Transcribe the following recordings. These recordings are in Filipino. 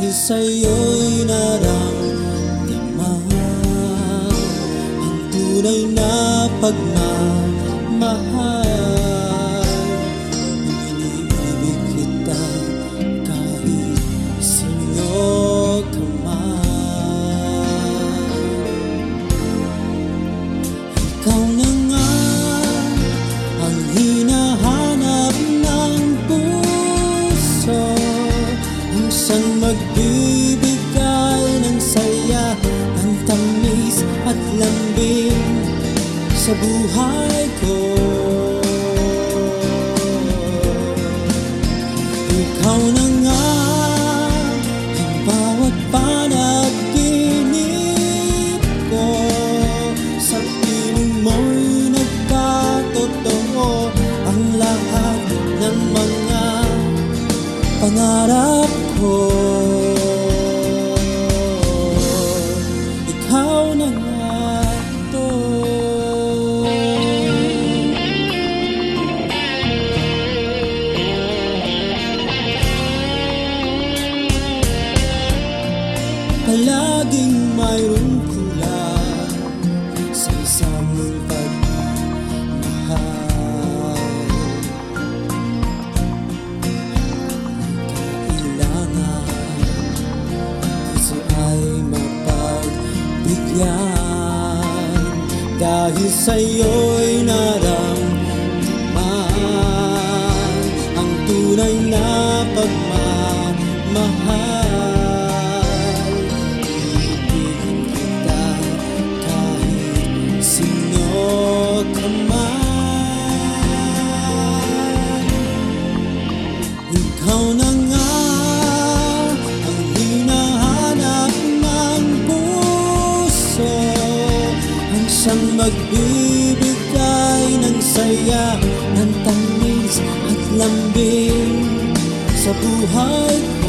Dahil sa'yo'y naramdaman Ang tunay na pagmamahal buhay ko. Ikaw na nga ang bawat panaginip ko. Sa piling mo'y nagkatotoo Ang lahat ng mga pangarap ko Palaging mayroong kulang sa isang pagmamahal Kailangan puso ay mapagbigyan Dahil sa'yo'y naramdaman. Ang tunay na pagmamahal Ikaw nga ang hinahanap ng puso. Ang siyang magbibigay ng saya Ng tamis at lambing sa buhay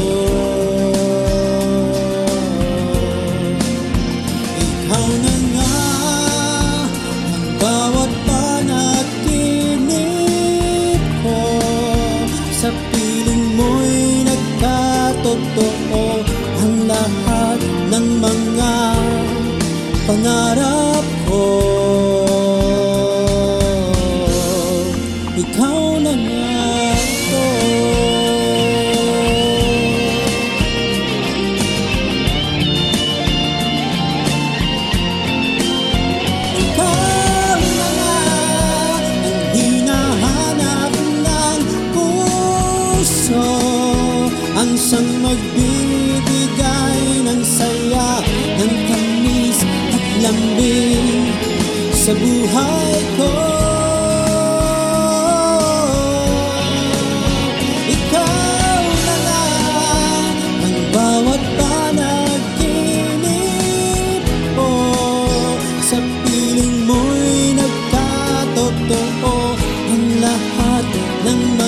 ng mga pangarap ko. Ikaw na nga ito. Ikaw na nga ang hinahanap ng puso ang siyang magbibigay ng saya Ng tamis at lambing sa buhay ko. Ikaw na lang ang bawat panaginip ko Sa piling mo'y nagkatotoo ang lahat ng